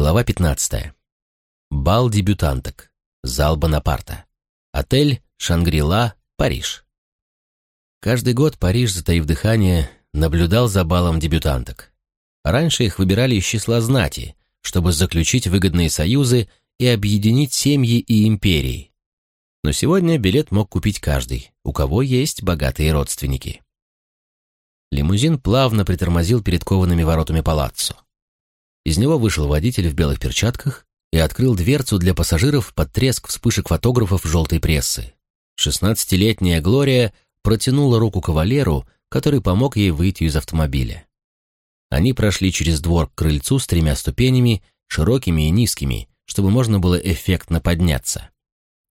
Глава 15. Бал дебютанток. Зал Бонапарта. Отель «Шангрила», Париж. Каждый год Париж, затаив дыхание, наблюдал за балом дебютанток. Раньше их выбирали из числа знати, чтобы заключить выгодные союзы и объединить семьи и империи. Но сегодня билет мог купить каждый, у кого есть богатые родственники. Лимузин плавно притормозил перед коваными воротами палаццо. Из него вышел водитель в белых перчатках и открыл дверцу для пассажиров под треск вспышек фотографов желтой прессы. Шестнадцатилетняя Глория протянула руку кавалеру, который помог ей выйти из автомобиля. Они прошли через двор к крыльцу с тремя ступенями, широкими и низкими, чтобы можно было эффектно подняться.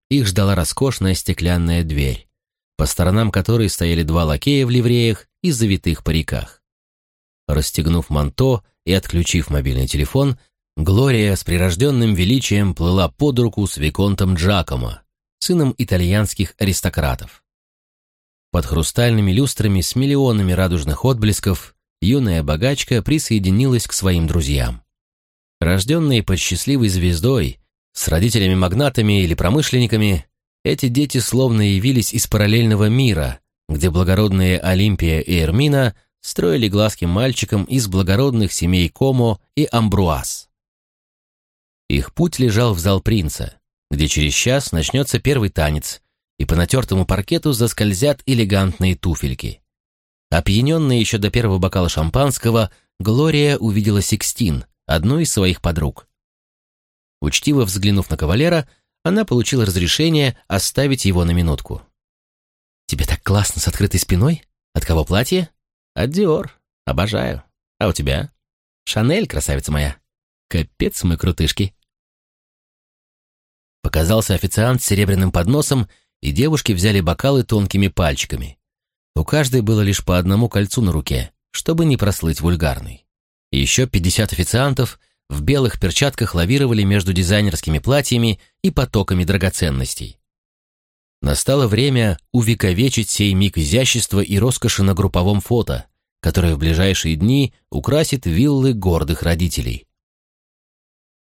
Их ждала роскошная стеклянная дверь, по сторонам которой стояли два лакея в ливреях и завитых париках. Расстегнув манто и отключив мобильный телефон, Глория с прирожденным величием плыла под руку с Виконтом Джакомо, сыном итальянских аристократов. Под хрустальными люстрами с миллионами радужных отблесков юная богачка присоединилась к своим друзьям. Рожденные под счастливой звездой, с родителями-магнатами или промышленниками, эти дети словно явились из параллельного мира, где благородные Олимпия и Эрмина строили глазки мальчикам из благородных семей Комо и Амбруаз. Их путь лежал в зал принца, где через час начнется первый танец, и по натертому паркету заскользят элегантные туфельки. Опьяненная еще до первого бокала шампанского, Глория увидела Сикстин, одну из своих подруг. Учтиво взглянув на кавалера, она получила разрешение оставить его на минутку. «Тебе так классно с открытой спиной? От кого платье?» «От Диор. Обожаю. А у тебя?» «Шанель, красавица моя. Капец мы крутышки». Показался официант с серебряным подносом, и девушки взяли бокалы тонкими пальчиками. У каждой было лишь по одному кольцу на руке, чтобы не прослыть вульгарной. еще пятьдесят официантов в белых перчатках лавировали между дизайнерскими платьями и потоками драгоценностей. Настало время увековечить сей миг изящества и роскоши на групповом фото, которое в ближайшие дни украсит виллы гордых родителей.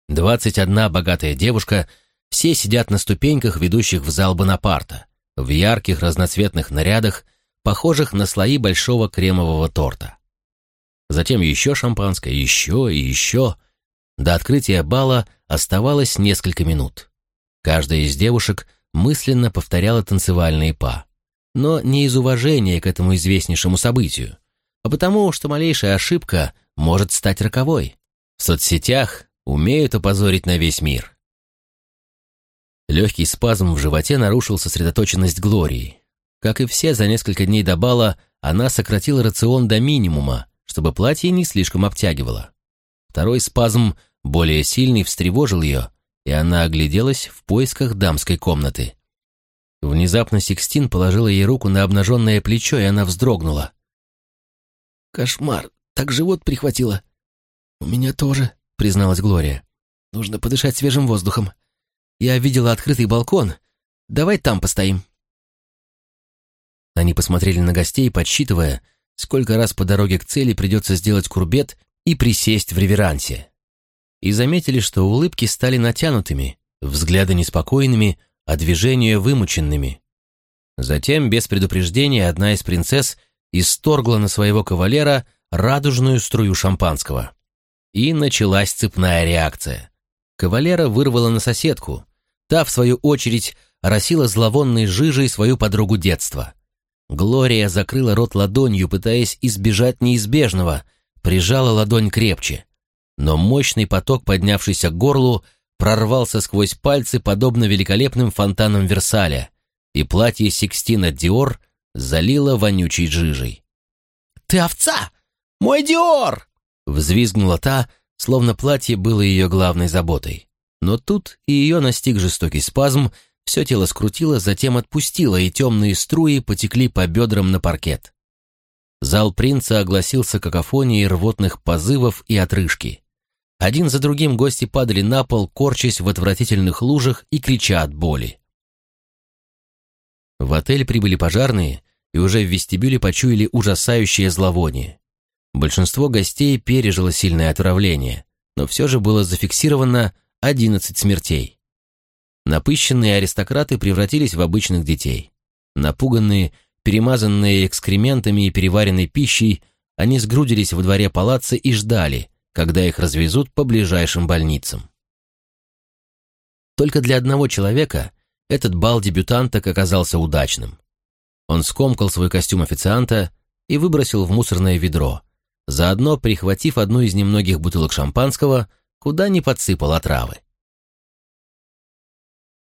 Двадцать одна богатая девушка, все сидят на ступеньках, ведущих в зал Бонапарта, в ярких разноцветных нарядах, похожих на слои большого кремового торта. Затем еще шампанское, еще и еще. До открытия бала оставалось несколько минут. Каждая из девушек мысленно повторяла танцевальные па. Но не из уважения к этому известнейшему событию, а потому, что малейшая ошибка может стать роковой. В соцсетях умеют опозорить на весь мир. Легкий спазм в животе нарушил сосредоточенность Глории. Как и все, за несколько дней до бала она сократила рацион до минимума, чтобы платье не слишком обтягивало. Второй спазм, более сильный, встревожил ее, и она огляделась в поисках дамской комнаты. Внезапно Сикстин положила ей руку на обнаженное плечо, и она вздрогнула. «Кошмар! Так живот прихватило!» «У меня тоже», — призналась Глория. «Нужно подышать свежим воздухом. Я видела открытый балкон. Давай там постоим». Они посмотрели на гостей, подсчитывая, сколько раз по дороге к цели придется сделать курбет и присесть в реверансе и заметили, что улыбки стали натянутыми, взгляды неспокойными, а движения вымученными. Затем, без предупреждения, одна из принцесс исторгла на своего кавалера радужную струю шампанского. И началась цепная реакция. Кавалера вырвала на соседку. Та, в свою очередь, росила зловонной жижей свою подругу детства. Глория закрыла рот ладонью, пытаясь избежать неизбежного, прижала ладонь крепче но мощный поток, поднявшийся к горлу, прорвался сквозь пальцы, подобно великолепным фонтанам Версаля, и платье Сикстина Диор залило вонючей жижей. «Ты овца! Мой Диор!» — взвизгнула та, словно платье было ее главной заботой. Но тут и ее настиг жестокий спазм, все тело скрутило, затем отпустило, и темные струи потекли по бедрам на паркет. Зал принца огласился какофонией рвотных позывов и отрыжки. Один за другим гости падали на пол, корчась в отвратительных лужах и крича от боли. В отель прибыли пожарные и уже в вестибюле почуяли ужасающее зловоние. Большинство гостей пережило сильное отравление, но все же было зафиксировано 11 смертей. Напыщенные аристократы превратились в обычных детей. Напуганные, перемазанные экскрементами и переваренной пищей, они сгрудились во дворе палаца и ждали, когда их развезут по ближайшим больницам. Только для одного человека этот бал дебютанток оказался удачным. Он скомкал свой костюм официанта и выбросил в мусорное ведро, заодно прихватив одну из немногих бутылок шампанского, куда не подсыпал отравы.